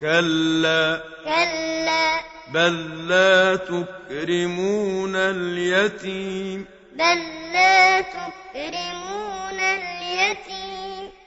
كلا. كلا. بل لا تكرمون اليتيم. بل لا تكرمون اليتيم.